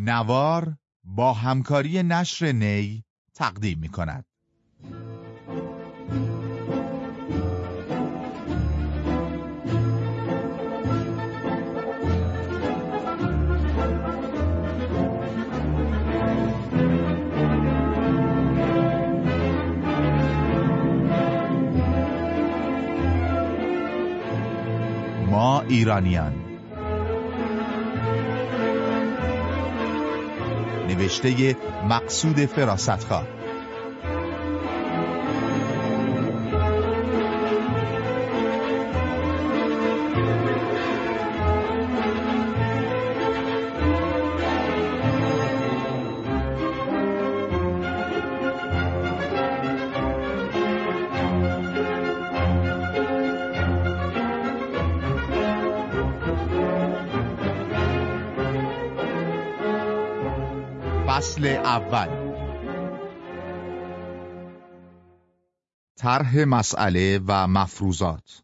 نوار با همکاری نشر نی تقدیم می کند. ما ایرانیان نوشته مقصود فراستخواه فصل اول طرح مسئله و مفروضات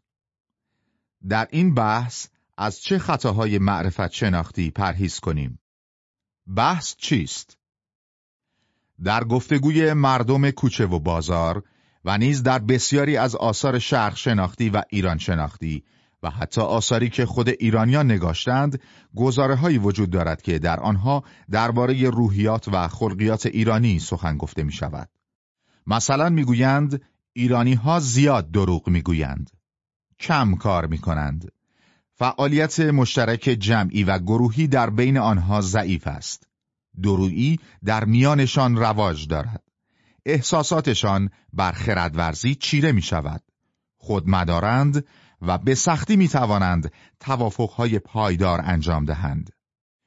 در این بحث از چه خطاهای معرفت شناختی پرهیز کنیم؟ بحث چیست؟ در گفتگوی مردم کوچه و بازار و نیز در بسیاری از آثار شرق شناختی و ایران شناختی و حتی آثاری که خود ایرانیان نگاشتند گزاره هایی وجود دارد که در آنها درباره روحیات و خلقیات ایرانی سخن گفته می شود. مثلا می‌گویند ایرانی ها زیاد دروغ می‌گویند. کم کار می کنند. فعالیت مشترک جمعی و گروهی در بین آنها ضعیف است. درویی در میانشان رواج دارد. احساساتشان بر خردورزی چیره می شود. خودمدارند و به سختی می توانند توافقهای پایدار انجام دهند.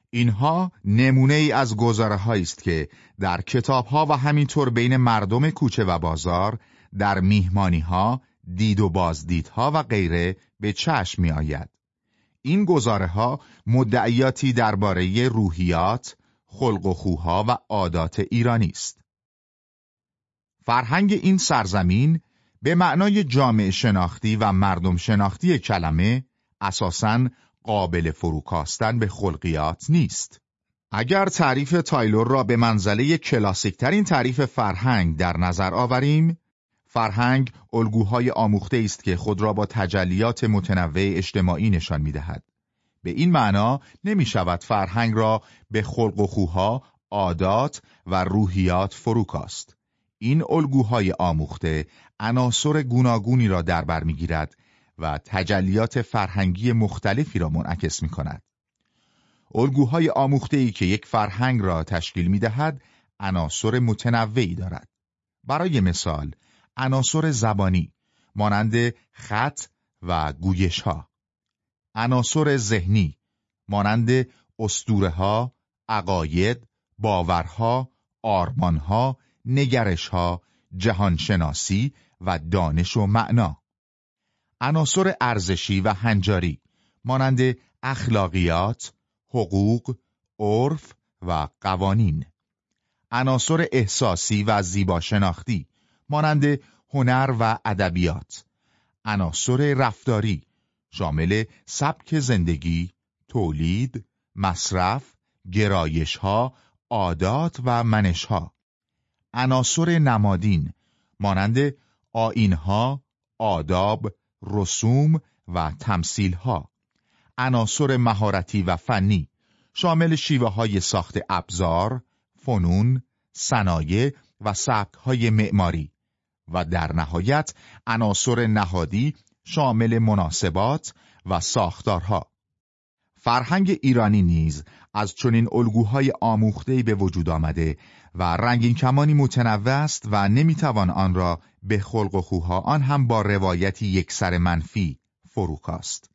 اینها نمونه ای از گزاره است که در کتاب ها و همینطور بین مردم کوچه و بازار در میهمانی ها، دید و بازدیدها و غیره به چشم می آید. این گزاره ها مدعیاتی درباره روحیات، خلق و خوها و عادات ایرانی است. فرهنگ این سرزمین به معنای جامعه شناختی و مردم شناختی کلمه اساساً قابل فروکاستن به خلقیات نیست. اگر تعریف تایلور را به منزله کلاسیک ترین تعریف فرهنگ در نظر آوریم، فرهنگ الگوهای آموخته است که خود را با تجلیات متنوع اجتماعی نشان می دهد. به این معنا نمی شود فرهنگ را به خلق و خوها، عادات و روحیات فروکاست. این الگوهای آموخته عناصر گوناگونی را در بر می‌گیرد و تجلیات فرهنگی مختلفی را منعکس می کند. الگوهای آموخته ای که یک فرهنگ را تشکیل می دهد عناصر متنوعی دارد. برای مثال عناصر زبانی مانند خط و گویش ها عناصر ذهنی مانند اسطوره ها، عقاید، باورها، آرمانها، نگرشها، جهانشناسی و دانش و معنا. عناصر ارزشی و هنجاری مانند اخلاقیات، حقوق، عرف و قوانین. عناصر احساسی و زیبا شناختی مانند هنر و ادبیات. عناصر رفتاری شامل سبک زندگی، تولید، مصرف، گرایشها، عادات و منشها. عناصر نمادین مانند آینها، آداب، رسوم و تمثیلها. عناصر مهارتی و فنی شامل شیوه های ساخت ابزار، فنون، صنایع و سبک های معماری و در نهایت عناصر نهادی شامل مناسبات و ساختارها. فرهنگ ایرانی نیز از چنین الگوهای آموخته‌ای به وجود آمده و رنگین کمانی متنوع است و نمی‌توان آن را به خلق و خوها آن هم با روایتی یکسر منفی فروکاست.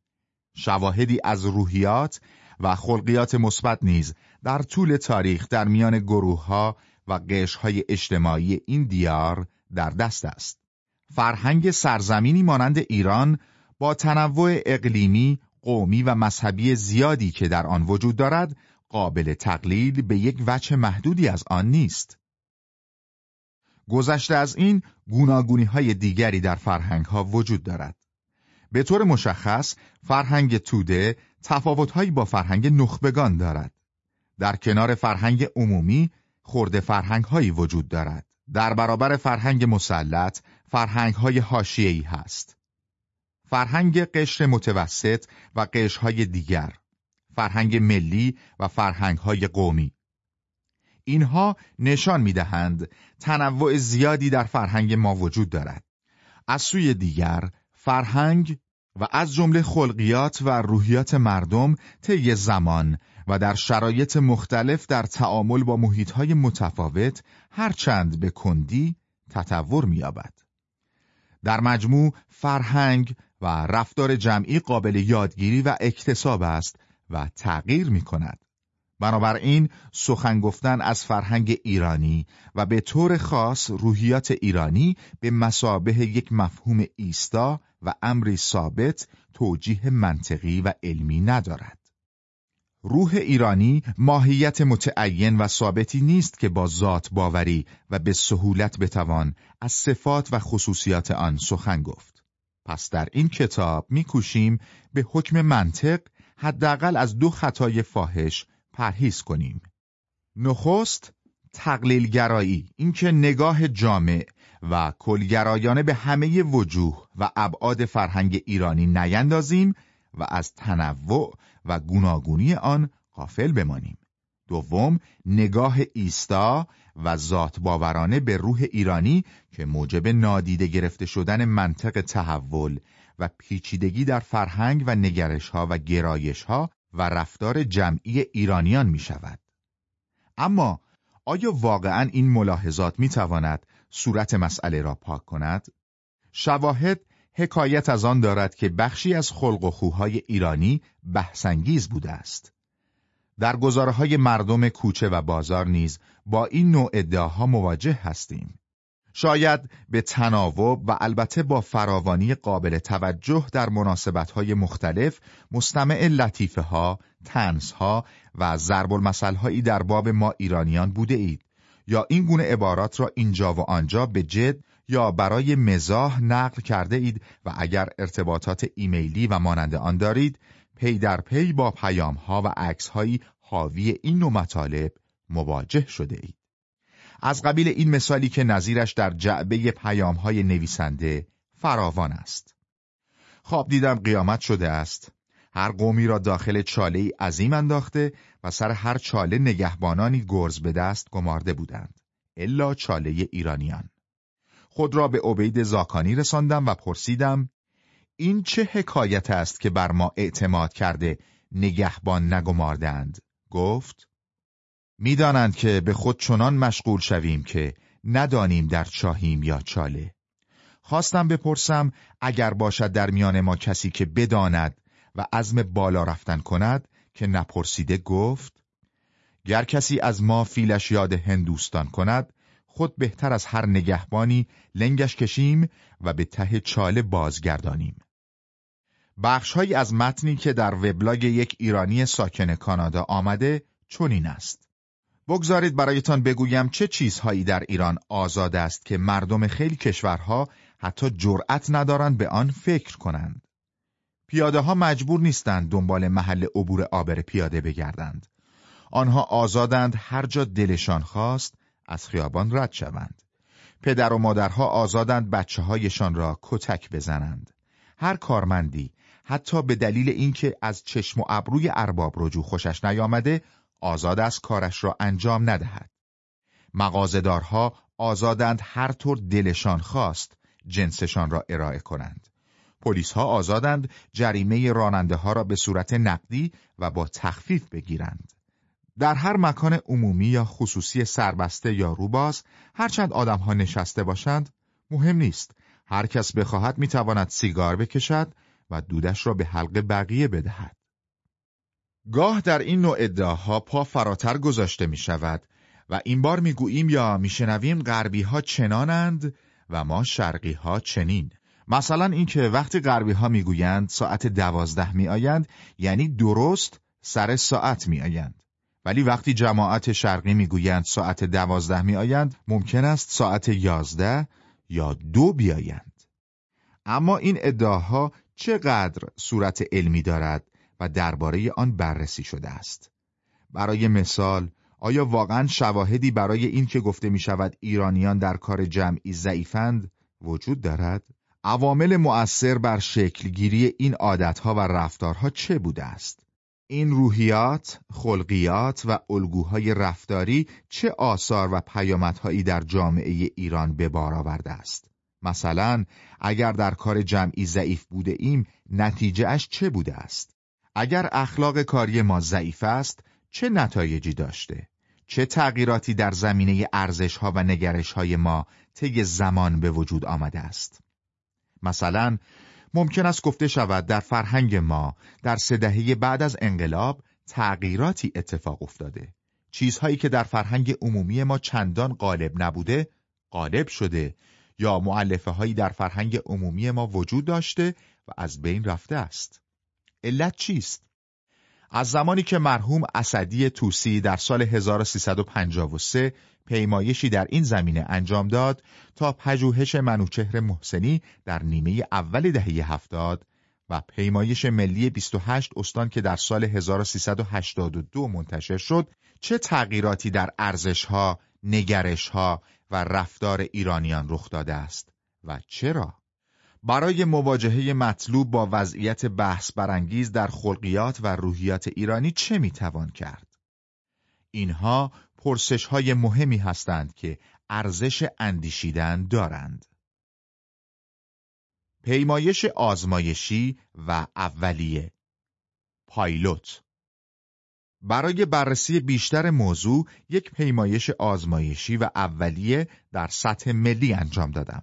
شواهدی از روحیات و خلقیات مثبت نیز در طول تاریخ در میان گروهها و قشرهای اجتماعی این دیار در دست است. فرهنگ سرزمینی مانند ایران با تنوع اقلیمی، قومی و مذهبی زیادی که در آن وجود دارد قابل تقلیل به یک وجه محدودی از آن نیست. گذشته از این گوناگونی های دیگری در فرهنگ ها وجود دارد. به طور مشخص فرهنگ توده تفاوتهایی با فرهنگ نخبگان دارد. در کنار فرهنگ عمومی خورده فرهنگ هایی وجود دارد. در برابر فرهنگ مسلط فرهنگ های هاشیهی هست. فرهنگ قشر متوسط و قشرهای دیگر فرهنگ ملی و فرهنگ های قومی اینها نشان می دهند تنوع زیادی در فرهنگ ما وجود دارد از سوی دیگر فرهنگ و از جمله خلقیات و روحیات مردم طی زمان و در شرایط مختلف در تعامل با محیطهای متفاوت هرچند به کندی تطور می‌یابد. در مجموع فرهنگ و رفتار جمعی قابل یادگیری و اکتساب است و تغییر می کند. بنابراین سخن گفتن از فرهنگ ایرانی و به طور خاص روحیات ایرانی به مسابه یک مفهوم ایستا و امری ثابت توجیه منطقی و علمی ندارد. روح ایرانی ماهیت متعین و ثابتی نیست که با ذات باوری و به سهولت بتوان از صفات و خصوصیات آن سخن گفت. پس در این کتاب میکوشیم به حکم منطق حداقل از دو خطای فاحش پرهیز کنیم. نخست تقلیلگرایی اینکه نگاه جامع و کلگرایانه به همه وجوه و ابعاد فرهنگ ایرانی نیندازیم و از تنوع و گوناگونی آن غافل بمانیم. دوم نگاه ایستا و ذات باورانه به روح ایرانی که موجب نادیده گرفته شدن منطق تحول و پیچیدگی در فرهنگ و نگرش ها و گرایش ها و رفتار جمعی ایرانیان می شود. اما آیا واقعا این ملاحظات می تواند صورت مسئله را پاک کند؟ شواهد حکایت از آن دارد که بخشی از خلق و خوهای ایرانی بحثانگیز بوده است. در گزارهای مردم کوچه و بازار نیز با این نوع ادعاها مواجه هستیم. شاید به تناوب و البته با فراوانی قابل توجه در مناسبتهای مختلف مستمع لطیفه ها، طنزها و ضرب هایی در باب ما ایرانیان بوده اید یا این گونه عبارات را اینجا و آنجا به جد یا برای مزاح نقل کرده اید و اگر ارتباطات ایمیلی و مانند آن دارید پی در پی با پیام ها و عکس هایی حاوی این نوع مطالب مواجه شده اید. از قبیل این مثالی که نظیرش در جعبه پیام های نویسنده فراوان است. خواب دیدم قیامت شده است. هر قومی را داخل چاله عظیم انداخته و سر هر چاله نگهبانانی گرز به دست گمارده بودند. الا چاله ایرانیان. خود را به عبید زاکانی رساندم و پرسیدم این چه حکایت است که بر ما اعتماد کرده نگهبان نگماردند گفت می‌دانند که به خود چنان مشغول شویم که ندانیم در چاهیم یا چاله خواستم بپرسم اگر باشد در میان ما کسی که بداند و عزم بالا رفتن کند که نپرسیده گفت گر کسی از ما فیلش یاد هندوستان کند خود بهتر از هر نگهبانی لنگش کشیم و به ته چاله بازگردانیم. بخشهایی از متنی که در وبلاگ یک ایرانی ساکن کانادا آمده چنین است. بگذارید برایتان بگویم چه چیزهایی در ایران آزاد است که مردم خیلی کشورها حتی جرأت ندارند به آن فکر کنند. پیاده ها مجبور نیستند دنبال محل عبور آبر پیاده بگردند. آنها آزادند هر جا دلشان خواست از خیابان رد شوند. پدر و مادرها آزادند بچه هایشان را کتک بزنند. هر کارمندی حتی به دلیل اینکه از چشم و ابروی ارباب رجوع خوشش نیامده آزاد از کارش را انجام ندهد. مغازدارها آزادند هر طور دلشان خواست جنسشان را ارائه کنند. پلیس ها آزادند جریمه راننده ها را به صورت نقدی و با تخفیف بگیرند. در هر مکان عمومی یا خصوصی سربسته یا روباز هرچند آدمها نشسته باشند مهم نیست هر کس بخواهد می‌تواند سیگار بکشد و دودش را به حلق بقیه بدهد. گاه در این نوع ادعاها پا فراتر گذاشته می شود و این بار می‌گوییم یا میشنویم غربی ها چنانند و ما شرقی ها چنین. مثلا اینکه وقتی غربی ها می‌گویند ساعت دوازده می آیند یعنی درست سر ساعت می آیند ولی وقتی جماعت شرقی می‌گویند ساعت دوازده میآیند ممکن است ساعت یازده یا دو بیایند. اما این ادعاها چقدر صورت علمی دارد و درباره آن بررسی شده است برای مثال آیا واقعا شواهدی برای این که گفته می شود ایرانیان در کار جمعی ضعیفند وجود دارد؟ عوامل مؤثر بر شکلگیری این عادتها و رفتارها چه بوده است؟ این روحیات، خلقیات و الگوهای رفتاری چه آثار و پیامدهایی در جامعه ایران به بار آورده است؟ مثلا اگر در کار جمعی ضعیف بوده ایم نتیجه اش چه بوده است؟ اگر اخلاق کاری ما ضعیف است چه نتایجی داشته؟ چه تغییراتی در زمینه ارزش ها و نگرش های ما طی زمان به وجود آمده است؟ مثلا ممکن است گفته شود در فرهنگ ما در سه دهه بعد از انقلاب تغییراتی اتفاق افتاده. چیزهایی که در فرهنگ عمومی ما چندان غالب نبوده، غالب شده یا معلفه هایی در فرهنگ عمومی ما وجود داشته و از بین رفته است. علت چیست؟ از زمانی که مرحوم اسدی توسی در سال 1353 پیمایشی در این زمینه انجام داد تا پژوهش منوچهر محسنی در نیمه اول دهه هفتاد و پیمایش ملی 28 استان که در سال 1382 منتشر شد چه تغییراتی در ارزشها، نگرشها و رفتار ایرانیان رخ داده است و چرا؟ برای مواجهه مطلوب با وضعیت بحث برانگیز در خلقیات و روحیات ایرانی چه می‌توان کرد؟ اینها پرسش های مهمی هستند که ارزش اندیشیدن دارند. پیمایش آزمایشی و اولیه پایلوت برای بررسی بیشتر موضوع یک پیمایش آزمایشی و اولیه در سطح ملی انجام دادم.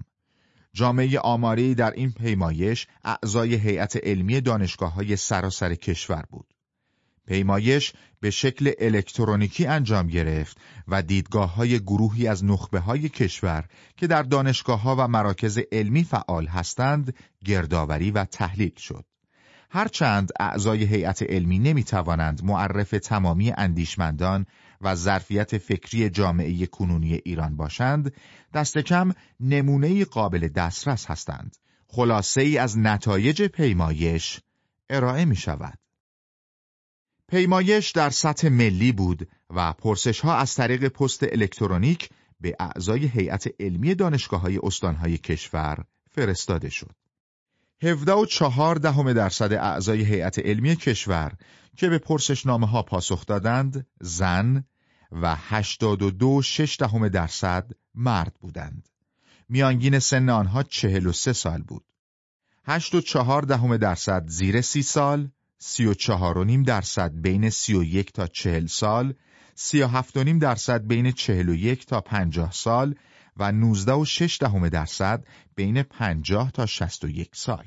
جامعه آماری در این پیمایش اعضای هیئت علمی دانشگاه های سراسر کشور بود. پیمایش به شکل الکترونیکی انجام گرفت و دیدگاه های گروهی از نخبه های کشور که در دانشگاه ها و مراکز علمی فعال هستند گردآوری و تحلیل شد. هرچند اعضای هیئت علمی نمی توانند معرف تمامی اندیشمندان و ظرفیت فکری جامعه کنونی ایران باشند، دست کم نمونه قابل دسترس هستند. خلاصه ای از نتایج پیمایش ارائه می شود. پیمایش در سطح ملی بود و پرسش ها از طریق پست الکترونیک به اعضای هیئت علمی دانشگاه های استانهای کشور فرستاده شد. 17 و چهار دهم درصد اعضای هیئت علمی کشور که به پرسشنامه ها پاسخ دادند زن و 82 شش دهم درصد مرد بودند. میانگین سن آنها 43 سال بود. 8 و چهار دهم درصد زیر سی سال، سی و چهار و نیم درصد بین سی و یک تا چهل سال، سی و هفت و نیم درصد بین چهل و یک تا پنجاه سال و نوزده و شش دهم درصد بین پنجاه تا شست و یک سال.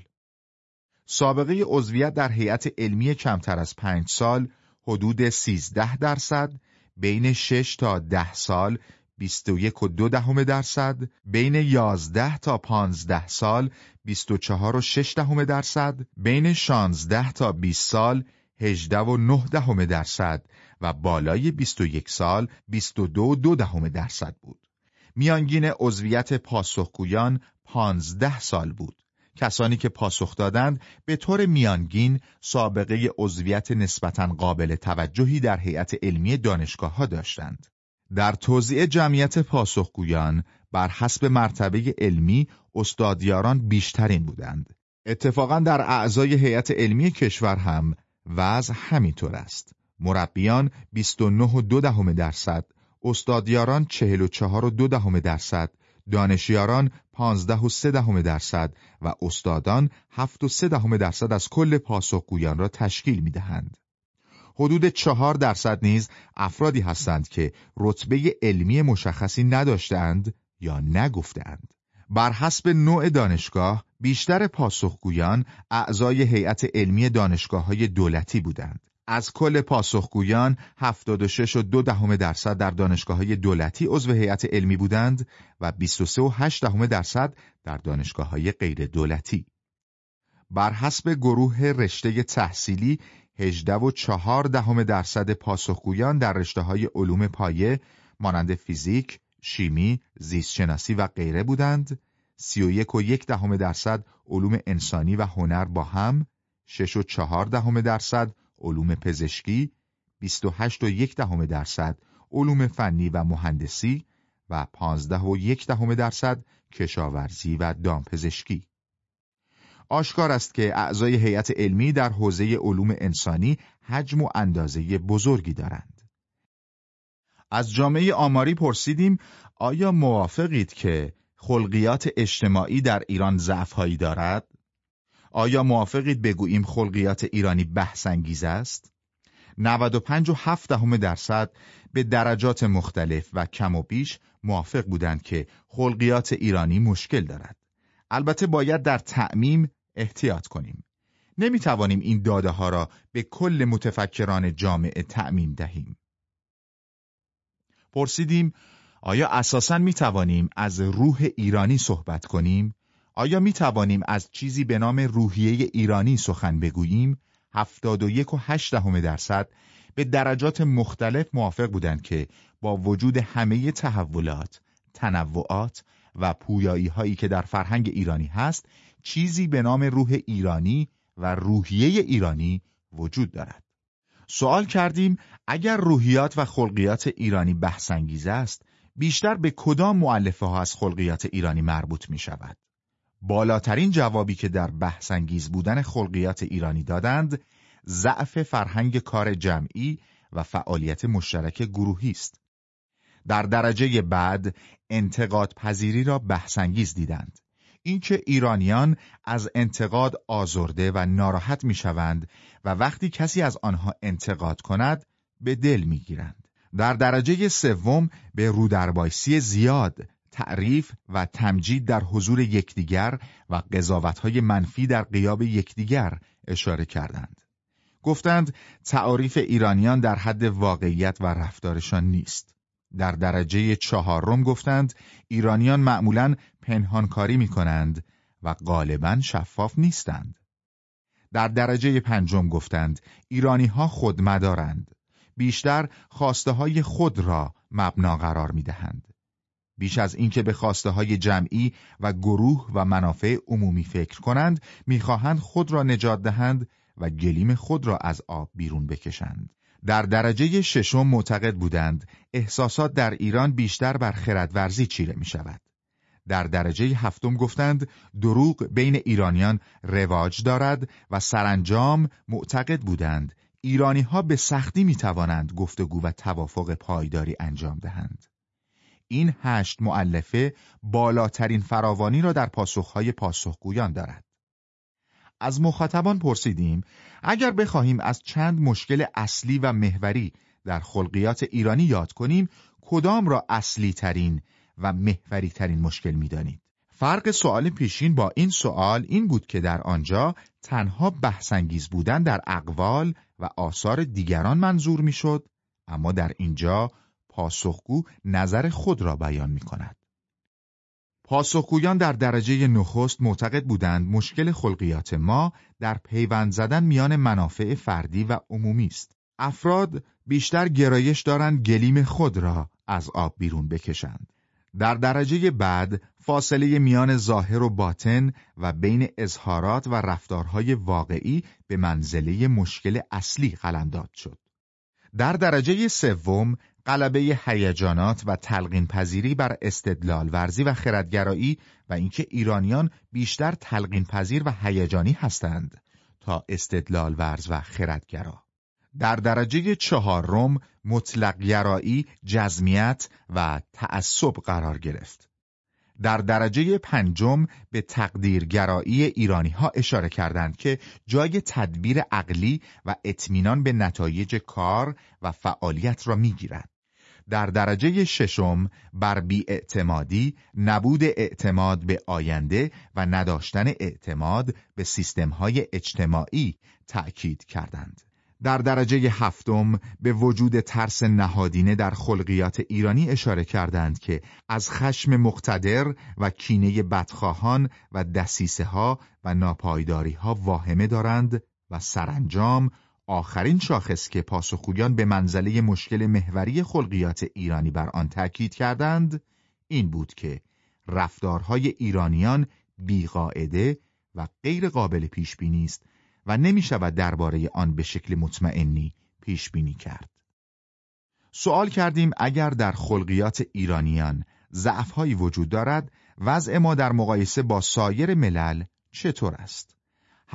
سابقه عضویت در هیئت علمی کمتر از پنج سال حدود سیزده درصد، بین شش تا ده سال 21 و دو دهم درصد، بین 11 تا 15 سال 24 و 6 دهم درصد، بین 16 تا 20 سال 18 و 9 دهم درصد و بالای 21 سال 22 و 2 دهم درصد بود. میانگین عضویت پاسخگویان 15 سال بود. کسانی که پاسخ دادند به طور میانگین سابقه عضویت نسبتاً قابل توجهی در هیئت علمی دانشگاه ها داشتند. در توزیع جمعیت پاسخگویان بر حسب مرتبه علمی استادیاران بیشترین بودند. اتفاقا در اعضای هیئت علمی کشور هم وضع همینطور است. مربیان 29 و دو دهم درصد، استادیاران 44 و دو دهم درصد، دانشیاران 15 و سه دهم درصد و استادان 7 و سه دهم درصد از کل پاسخگویان را تشکیل می دهند. حدود چهار درصد نیز افرادی هستند که رتبه علمی مشخصی نداشتند یا نگفتند. بر حسب نوع دانشگاه بیشتر پاسخگویان اعضای هیئت علمی دانشگاه های دولتی بودند. از کل پاسخگویان 76 و دو دهم درصد در دانشگاه های دولتی عضو هیئت علمی بودند و 23 و 8 دهم درصد در دانشگاه های غیر دولتی. بر حسب گروه رشته تحصیلی 18 و 4 دهم درصد پاسخگویان در رشته های علوم پایه مانند فیزیک، شیمی، زیستشناسی و غیره بودند، 31 و یک دهم درصد علوم انسانی و هنر با هم، 6 و 4 دهم درصد علوم پزشکی، 28 و یک دهم درصد علوم فنی و مهندسی و 15 و یک دهم درصد کشاورزی و دامپزشکی. آشکار است که اعضای هیئت علمی در حوزه علوم انسانی حجم و اندازه بزرگی دارند. از جامعه آماری پرسیدیم آیا موافقید که خلقیات اجتماعی در ایران ضعفهایی دارد؟ آیا موافقید بگوییم خلقیات ایرانی بحث است؟ 95 و 7 دهم درصد به درجات مختلف و کم و بیش موافق بودند که خلقیات ایرانی مشکل دارد. البته باید در تعمیم احتیاط کنیم. نمی توانیم این داده ها را به کل متفکران جامعه تعمیم دهیم. پرسیدیم آیا اساساً می توانیم از روح ایرانی صحبت کنیم؟ آیا می توانیم از چیزی به نام روحیه ایرانی سخن بگوییم؟ هفتاد و درصد به درجات مختلف موافق بودند که با وجود همه تحولات، تنوعات و پویایی هایی که در فرهنگ ایرانی هست چیزی به نام روح ایرانی و روحیه ایرانی وجود دارد. سوال کردیم اگر روحیات و خلقیات ایرانی بحثانگیز است بیشتر به کدام معلفه ها از خلقیات ایرانی مربوط می شود؟ بالاترین جوابی که در بحثانگیز بودن خلقیات ایرانی دادند ضعف فرهنگ کار جمعی و فعالیت مشترک گروهی است. در درجه بعد انتقاد پذیری را بحثانگیز دیدند. اینکه ایرانیان از انتقاد آزرده و ناراحت می‌شوند و وقتی کسی از آنها انتقاد کند به دل می‌گیرند. در درجه سوم به رودربایسی زیاد تعریف و تمجید در حضور یکدیگر و قضاوتهای منفی در قیاب یکدیگر اشاره کردند. گفتند تعاریف ایرانیان در حد واقعیت و رفتارشان نیست. در درجه چهارم گفتند ایرانیان معمولا پنهانکاری می کنند و غالبا شفاف نیستند. در درجه پنجم گفتند ایرانی ها خودمدارند. بیشتر خواسته های خود را مبنا قرار می دهند. بیش از اینکه به خواسته های جمعی و گروه و منافع عمومی فکر کنند می‌خواهند خود را نجات دهند و گلیم خود را از آب بیرون بکشند. در درجه ششم معتقد بودند احساسات در ایران بیشتر بر خردورزی چیره می شود. در درجه هفتم گفتند دروغ بین ایرانیان رواج دارد و سرانجام معتقد بودند ایرانی ها به سختی می توانند گفتگو و توافق پایداری انجام دهند. این هشت معلفه بالاترین فراوانی را در پاسخهای پاسخگویان دارد. از مخاطبان پرسیدیم اگر بخواهیم از چند مشکل اصلی و محوری در خلقیات ایرانی یاد کنیم کدام را اصلی ترین و محوری ترین مشکل می‌دانید؟ فرق سوال پیشین با این سوال این بود که در آنجا تنها بحثانگیز بودن در اقوال و آثار دیگران منظور می‌شد اما در اینجا پاسخگو نظر خود را بیان می کند. پاسخگویان در درجه نخست معتقد بودند مشکل خلقیات ما در پیوند زدن میان منافع فردی و عمومی است. افراد بیشتر گرایش دارند گلیم خود را از آب بیرون بکشند. در درجه بعد فاصله میان ظاهر و باطن و بین اظهارات و رفتارهای واقعی به منزله مشکل اصلی قلمداد شد. در درجه سوم غلبه هیجانات و تلقین پذیری بر استدلال ورزی و خردگرایی و اینکه ایرانیان بیشتر تلقین پذیر و هیجانی هستند تا استدلال ورز و خردگرا در درجه چهارم مطلق گرایی، جزمیت و تعصب قرار گرفت. در درجه پنجم به تقدیرگرایی ایرانی ها اشاره کردند که جای تدبیر عقلی و اطمینان به نتایج کار و فعالیت را می‌گیرد. در درجه ششم بر بیاعتمادی، نبود اعتماد به آینده و نداشتن اعتماد به سیستمهای اجتماعی تأکید کردند. در درجه هفتم به وجود ترس نهادینه در خلقیات ایرانی اشاره کردند که از خشم مقتدر و کینه بدخواهان و دسیسه ها و ناپایداری ها واهمه دارند و سرانجام آخرین شاخص که پاسخگویان به منزله مشکل محوری خلقیات ایرانی بر آن تاکید کردند این بود که رفتارهای ایرانیان بیقاعده و غیر قابل پیش بینی است و نمی شود درباره آن به شکل مطمئنی پیش بینی کرد. سوال کردیم اگر در خلقیات ایرانیان ضعفهایی وجود دارد وضع ما در مقایسه با سایر ملل چطور است؟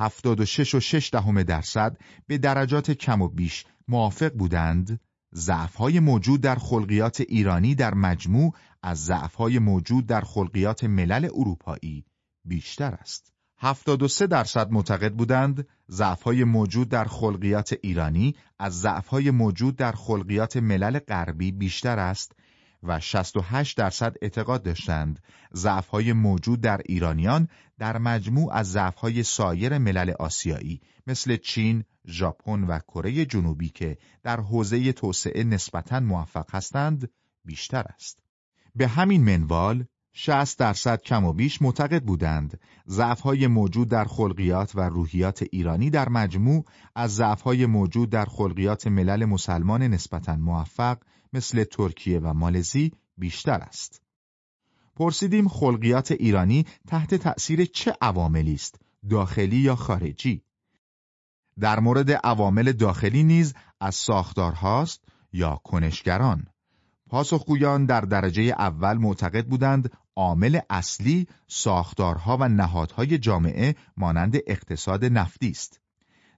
76 و 6 دهم درصد به درجات کم و بیش موافق بودند ضعفهای موجود در خلقیات ایرانی در مجموع از ضعفهای موجود در خلقیات ملل اروپایی بیشتر است. 73 درصد معتقد بودند ضعفهای موجود در خلقیات ایرانی از ضعفهای موجود در خلقیات ملل غربی بیشتر است و 68 درصد اعتقاد داشتند ضعفهای موجود در ایرانیان در مجموع از ضعفهای سایر ملل آسیایی مثل چین، ژاپن و کره جنوبی که در حوزه توسعه نسبتاً موفق هستند بیشتر است. به همین منوال 60 درصد کم و بیش معتقد بودند ضعف‌های موجود در خلقیات و روحیات ایرانی در مجموع از ضعف‌های موجود در خلقیات ملل مسلمان نسبتاً موفق مثل ترکیه و مالزی بیشتر است. پرسیدیم خلقیات ایرانی تحت تأثیر چه عواملی است؟ داخلی یا خارجی؟ در مورد عوامل داخلی نیز از ساختارهاست یا کنشگران پاسخگویان در درجه اول معتقد بودند عامل اصلی ساختارها و نهادهای جامعه مانند اقتصاد نفتی است.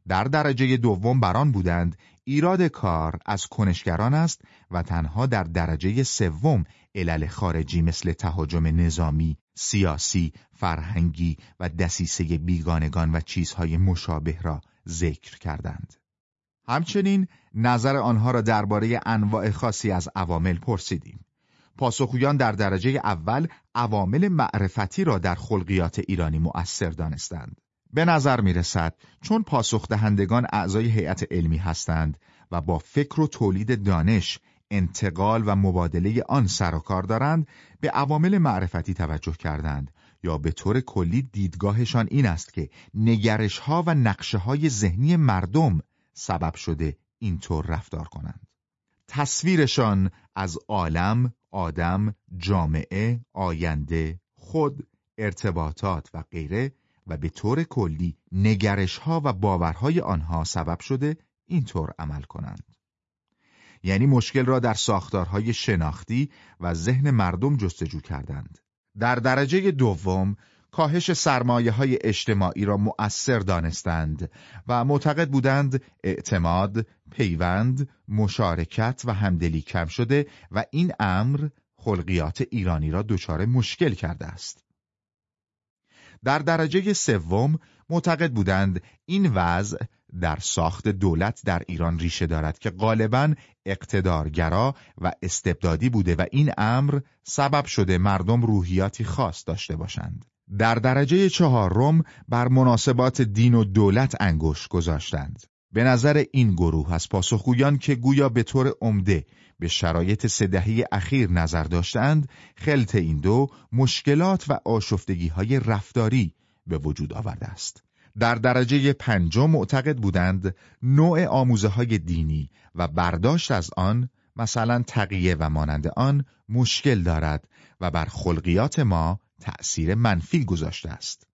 در درجه دوم بران بودند ایراد کار از کنشگران است و تنها در درجه سوم علل خارجی مثل تهاجم نظامی، سیاسی، فرهنگی و دسیسه بیگانگان و چیزهای مشابه را ذکر کردند. همچنین نظر آنها را درباره انواع خاصی از عوامل پرسیدیم. پاسخگویان در درجه اول عوامل معرفتی را در خلقیات ایرانی مؤثر دانستند. به نظر می رسد چون پاسخ دهندگان اعضای هیئت علمی هستند و با فکر و تولید دانش انتقال و مبادله آن سر و کار دارند به عوامل معرفتی توجه کردند یا به طور کلی دیدگاهشان این است که نگرش ها و نقشه های ذهنی مردم سبب شده اینطور رفتار کنند. تصویرشان از عالم، آدم، جامعه، آینده، خود، ارتباطات و غیره و به طور کلی نگرش ها و باورهای آنها سبب شده اینطور عمل کنند. یعنی مشکل را در ساختارهای شناختی و ذهن مردم جستجو کردند. در درجه دوم کاهش سرمایه های اجتماعی را مؤثر دانستند و معتقد بودند اعتماد، پیوند، مشارکت و همدلی کم شده و این امر خلقیات ایرانی را دچار مشکل کرده است. در درجه سوم معتقد بودند این وضع در ساخت دولت در ایران ریشه دارد که غالبا اقتدارگرا و استبدادی بوده و این امر سبب شده مردم روحیاتی خاص داشته باشند. در درجه چهارم بر مناسبات دین و دولت انگشت گذاشتند. به نظر این گروه از پاسخگویان که گویا به طور عمده به شرایط سدهی اخیر نظر داشتند، خلط این دو مشکلات و آشفتگی های رفتاری به وجود آورده است. در درجه پنجم معتقد بودند نوع آموزه های دینی و برداشت از آن مثلا تقیه و مانند آن مشکل دارد و بر خلقیات ما تأثیر منفی گذاشته است.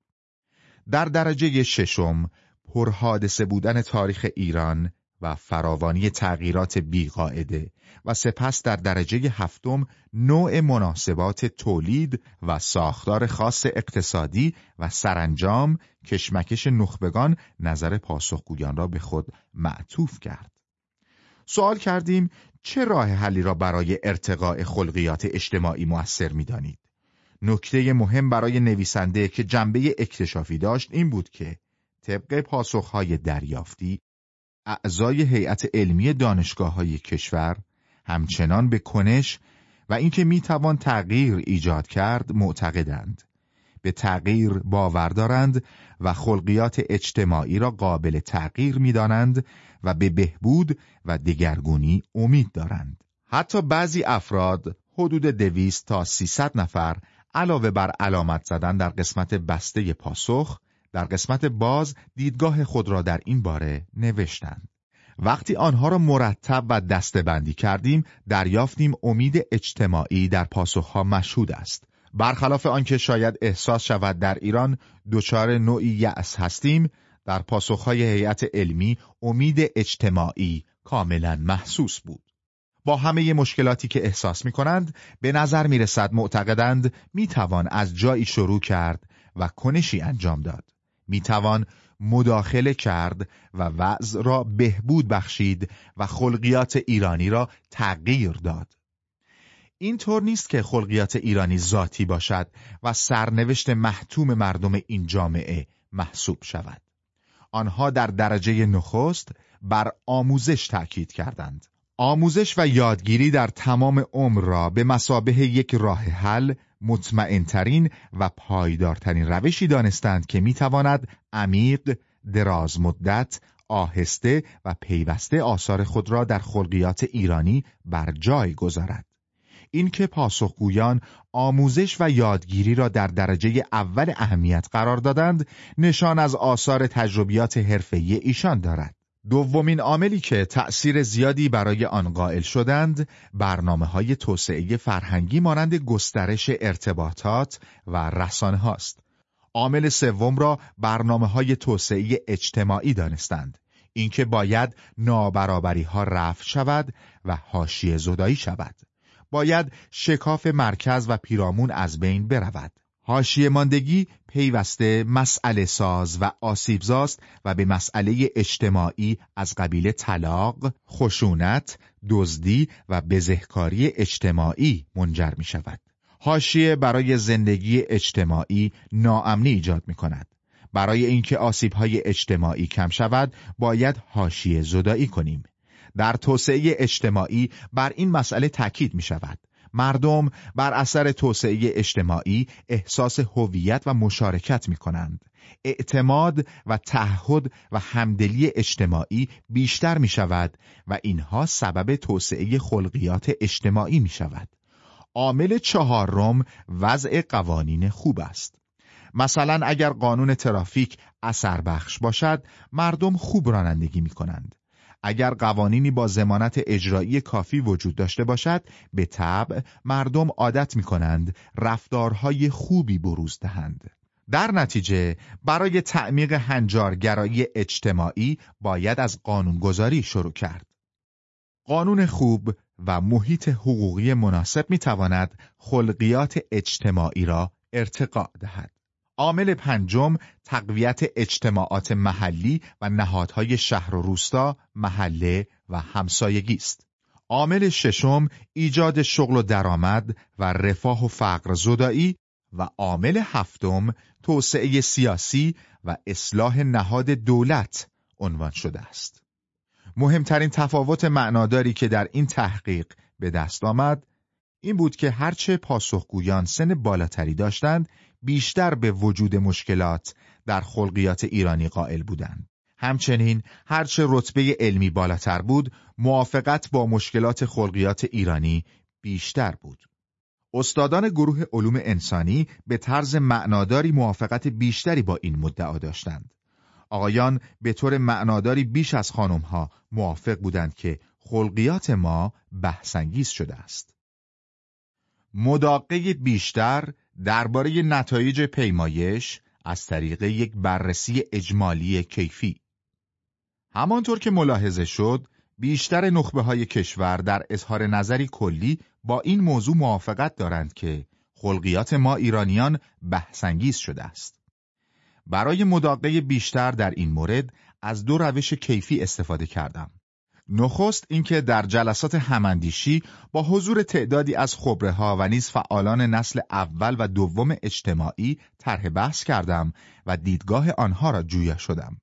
در درجه ششم پرحادثه بودن تاریخ ایران و فراوانی تغییرات بیقاعده و سپس در درجه هفتم نوع مناسبات تولید و ساختار خاص اقتصادی و سرانجام کشمکش نخبگان نظر پاسخگویان را به خود معطوف کرد. سوال کردیم چه راه حلی را برای ارتقاء خلقیات اجتماعی موثر می‌دانید؟ نکته مهم برای نویسنده که جنبه اکتشافی داشت این بود که طبق پاسخهای دریافتی اعضای هیئت علمی دانشگاه های کشور همچنان به کنش و اینکه می‌توان تغییر ایجاد کرد معتقدند. به تغییر باور دارند و خلقیات اجتماعی را قابل تغییر می‌دانند و به بهبود و دگرگونی امید دارند. حتی بعضی افراد حدود دویست تا سیصد نفر علاوه بر علامت زدن در قسمت بسته پاسخ در قسمت باز دیدگاه خود را در این باره نوشتند. وقتی آنها را مرتب و دستبندی کردیم دریافتیم امید اجتماعی در پاسخها مشهود است. برخلاف آنکه شاید احساس شود در ایران دچار نوعی یأس هستیم در پاسخهای هیئت علمی امید اجتماعی کاملا محسوس بود. با همه مشکلاتی که احساس می کنند به نظر می رسد معتقدند می توان از جایی شروع کرد و کنشی انجام داد. می توان مداخله کرد و وضع را بهبود بخشید و خلقیات ایرانی را تغییر داد. این طور نیست که خلقیات ایرانی ذاتی باشد و سرنوشت محتوم مردم این جامعه محسوب شود. آنها در درجه نخست بر آموزش تأکید کردند. آموزش و یادگیری در تمام عمر را به مسابه یک راه حل مطمئنترین و پایدارترین روشی دانستند که می‌تواند عمیق، دراز مدت، آهسته و پیوسته آثار خود را در خلقیات ایرانی بر جای گذارد. اینکه پاسخگویان آموزش و یادگیری را در درجه اول اهمیت قرار دادند نشان از آثار تجربیات حرفه‌ای ایشان دارد دومین عاملی که تأثیر زیادی برای آن قائل شدند برنامه های توسعه فرهنگی مانند گسترش ارتباطات و رسانه هاست. عامل سوم را برنامه های توسعه اجتماعی دانستند. اینکه باید نابرابری ها رفع شود و حاشیه زدایی شود. باید شکاف مرکز و پیرامون از بین برود. حاشیه ماندگی پیوسته مسئله ساز و آسیبزاست و به مسئله اجتماعی از قبیل طلاق، خشونت، دزدی و بزهکاری اجتماعی منجر می شود. حاشیه برای زندگی اجتماعی ناامنی ایجاد می کند. برای اینکه آسیبهای اجتماعی کم شود، باید حاشیه زدایی کنیم. در توسعه اجتماعی بر این مسئله تاکید می شود. مردم بر اثر توسعه اجتماعی احساس هویت و مشارکت می کنند. اعتماد و تعهد و همدلی اجتماعی بیشتر می شود و اینها سبب توسعه خلقیات اجتماعی می شود. عامل چهارم وضع قوانین خوب است. مثلا اگر قانون ترافیک اثر بخش باشد مردم خوب رانندگی می کنند. اگر قوانینی با زمانت اجرایی کافی وجود داشته باشد به طبع مردم عادت می کنند رفتارهای خوبی بروز دهند. در نتیجه برای تعمیق هنجارگرایی اجتماعی باید از قانونگذاری شروع کرد. قانون خوب و محیط حقوقی مناسب می تواند خلقیات اجتماعی را ارتقا دهد. عامل پنجم تقویت اجتماعات محلی و نهادهای شهر و روستا، محله و همسایگی است. عامل ششم ایجاد شغل و درآمد و رفاه و فقر زدایی و عامل هفتم توسعه سیاسی و اصلاح نهاد دولت عنوان شده است. مهمترین تفاوت معناداری که در این تحقیق به دست آمد این بود که هرچه پاسخگویان سن بالاتری داشتند بیشتر به وجود مشکلات در خلقیات ایرانی قائل بودند. همچنین هرچه رتبه علمی بالاتر بود موافقت با مشکلات خلقیات ایرانی بیشتر بود. استادان گروه علوم انسانی به طرز معناداری موافقت بیشتری با این مدعا داشتند. آقایان به طور معناداری بیش از خانمها موافق بودند که خلقیات ما بحثانگیز شده است. مداقه بیشتر درباره نتایج پیمایش از طریق یک بررسی اجمالی کیفی. همانطور که ملاحظه شد بیشتر نخبه های کشور در اظهار نظری کلی با این موضوع موافقت دارند که خلقیات ما ایرانیان بحثانگیز شده است. برای مداقه بیشتر در این مورد از دو روش کیفی استفاده کردم. نخست اینکه در جلسات هماندیشی با حضور تعدادی از خبره ها و نیز فعالان نسل اول و دوم اجتماعی طرح بحث کردم و دیدگاه آنها را جویا شدم.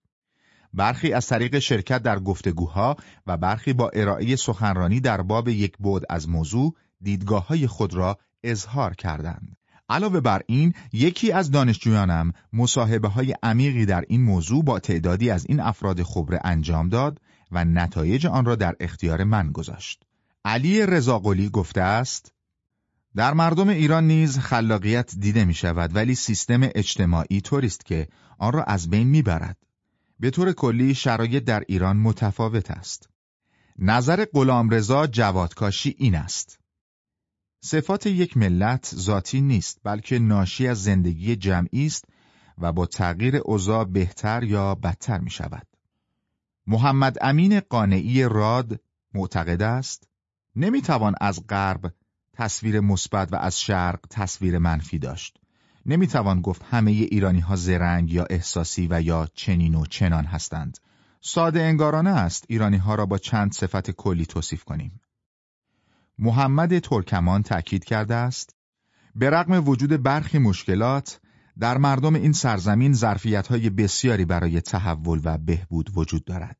برخی از طریق شرکت در گفتگوها و برخی با ارائه سخنرانی در باب یک بود از موضوع دیدگاه های خود را اظهار کردند. علاوه بر این یکی از دانشجویانم مصاحبه های عمیقی در این موضوع با تعدادی از این افراد خبره انجام داد و نتایج آن را در اختیار من گذاشت. علی رضاقلی گفته است در مردم ایران نیز خلاقیت دیده می شود ولی سیستم اجتماعی طوریست که آن را از بین می برد. به طور کلی شرایط در ایران متفاوت است. نظر رضا جوادکاشی این است. صفات یک ملت ذاتی نیست بلکه ناشی از زندگی جمعی است و با تغییر اوضاع بهتر یا بدتر می شود. محمد امین قانعی راد معتقد است نمی‌توان از غرب تصویر مثبت و از شرق تصویر منفی داشت. نمی‌توان گفت همه ایرانی ها زرنگ یا احساسی و یا چنین و چنان هستند. ساده انگارانه است ایرانی ها را با چند صفت کلی توصیف کنیم. محمد ترکمان تأکید کرده است به رغم وجود برخی مشکلات در مردم این سرزمین ظرفیت های بسیاری برای تحول و بهبود وجود دارد.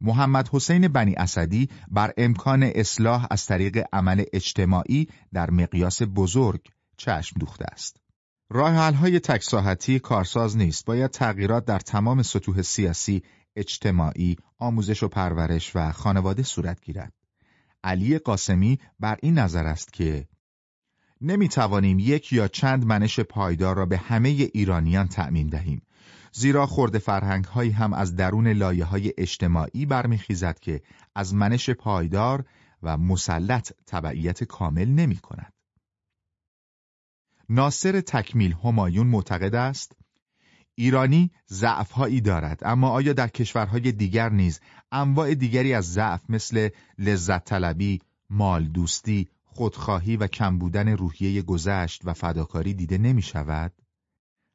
محمد حسین بنی اسدی بر امکان اصلاح از طریق عمل اجتماعی در مقیاس بزرگ چشم دوخته است. راه های تکساحتی کارساز نیست، باید تغییرات در تمام سطوح سیاسی، اجتماعی، آموزش و پرورش و خانواده صورت گیرد. علی قاسمی بر این نظر است که نمی توانیم یک یا چند منش پایدار را به همه ایرانیان تأمین دهیم زیرا خورده فرهنگ هایی هم از درون لایه های اجتماعی برمیخیزد که از منش پایدار و مسلط تبعیت کامل نمی کند. ناصر تکمیل همایون معتقد است ایرانی ضعفهایی دارد اما آیا در کشورهای دیگر نیز انواع دیگری از ضعف مثل لذت طلبی، مال دوستی، خودخواهی و کم بودن روحیه گذشت و فداکاری دیده نمی شود؟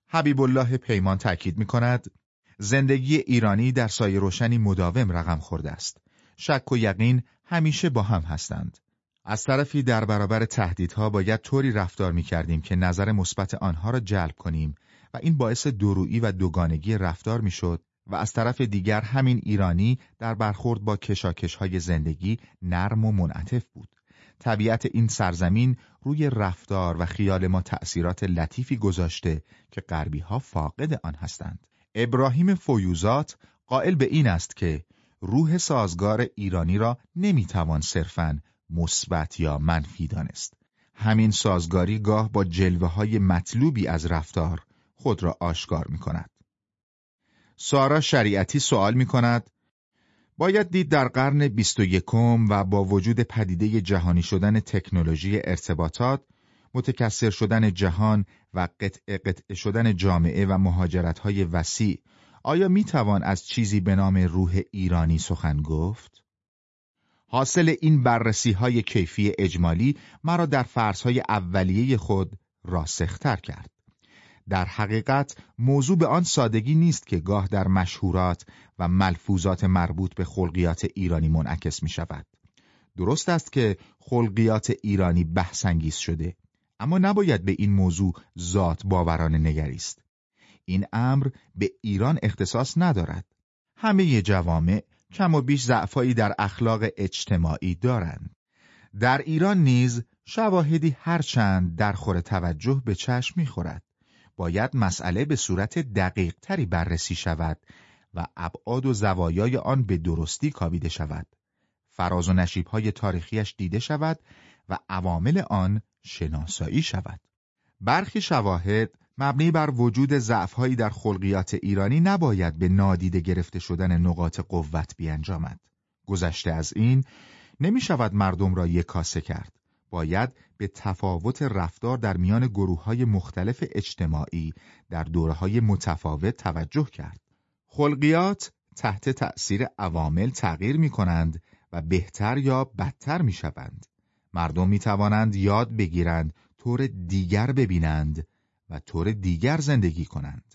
حبیب الله پیمان تأکید می کند زندگی ایرانی در سایه روشنی مداوم رقم خورده است. شک و یقین همیشه با هم هستند. از طرفی در برابر تهدیدها باید طوری رفتار می کردیم که نظر مثبت آنها را جلب کنیم و این باعث درویی و دوگانگی رفتار می شد و از طرف دیگر همین ایرانی در برخورد با کشاکش های زندگی نرم و منعطف بود. طبیعت این سرزمین روی رفتار و خیال ما تأثیرات لطیفی گذاشته که غربی ها فاقد آن هستند. ابراهیم فیوزات قائل به این است که روح سازگار ایرانی را نمی‌توان صرفاً مثبت یا منفی دانست. همین سازگاری گاه با جلوه های مطلوبی از رفتار خود را آشکار می کند. سارا شریعتی سوال می کند باید دید در قرن بیست و یکم و با وجود پدیده جهانی شدن تکنولوژی ارتباطات متکثر شدن جهان و قطع قطع شدن جامعه و مهاجرت های وسیع آیا می توان از چیزی به نام روح ایرانی سخن گفت؟ حاصل این بررسی های کیفی اجمالی مرا در فرضهای اولیه خود راسختر کرد. در حقیقت موضوع به آن سادگی نیست که گاه در مشهورات و ملفوظات مربوط به خلقیات ایرانی منعکس می شود. درست است که خلقیات ایرانی بحثانگیز شده اما نباید به این موضوع ذات باورانه نگریست. این امر به ایران اختصاص ندارد. همه جوامع کم و بیش ضعفایی در اخلاق اجتماعی دارند. در ایران نیز شواهدی هرچند در خور توجه به چشم می‌خورد. باید مسئله به صورت دقیق تری بررسی شود و ابعاد و زوایای آن به درستی کاویده شود. فراز و نشیبهای تاریخیش دیده شود و عوامل آن شناسایی شود. برخی شواهد مبنی بر وجود ضعفهایی در خلقیات ایرانی نباید به نادیده گرفته شدن نقاط قوت بیانجامد. گذشته از این نمی شود مردم را یک کاسه کرد. باید به تفاوت رفتار در میان گروه های مختلف اجتماعی در دوره های متفاوت توجه کرد. خلقیات تحت تأثیر عوامل تغییر می کنند و بهتر یا بدتر می شوند. مردم می توانند یاد بگیرند طور دیگر ببینند و طور دیگر زندگی کنند.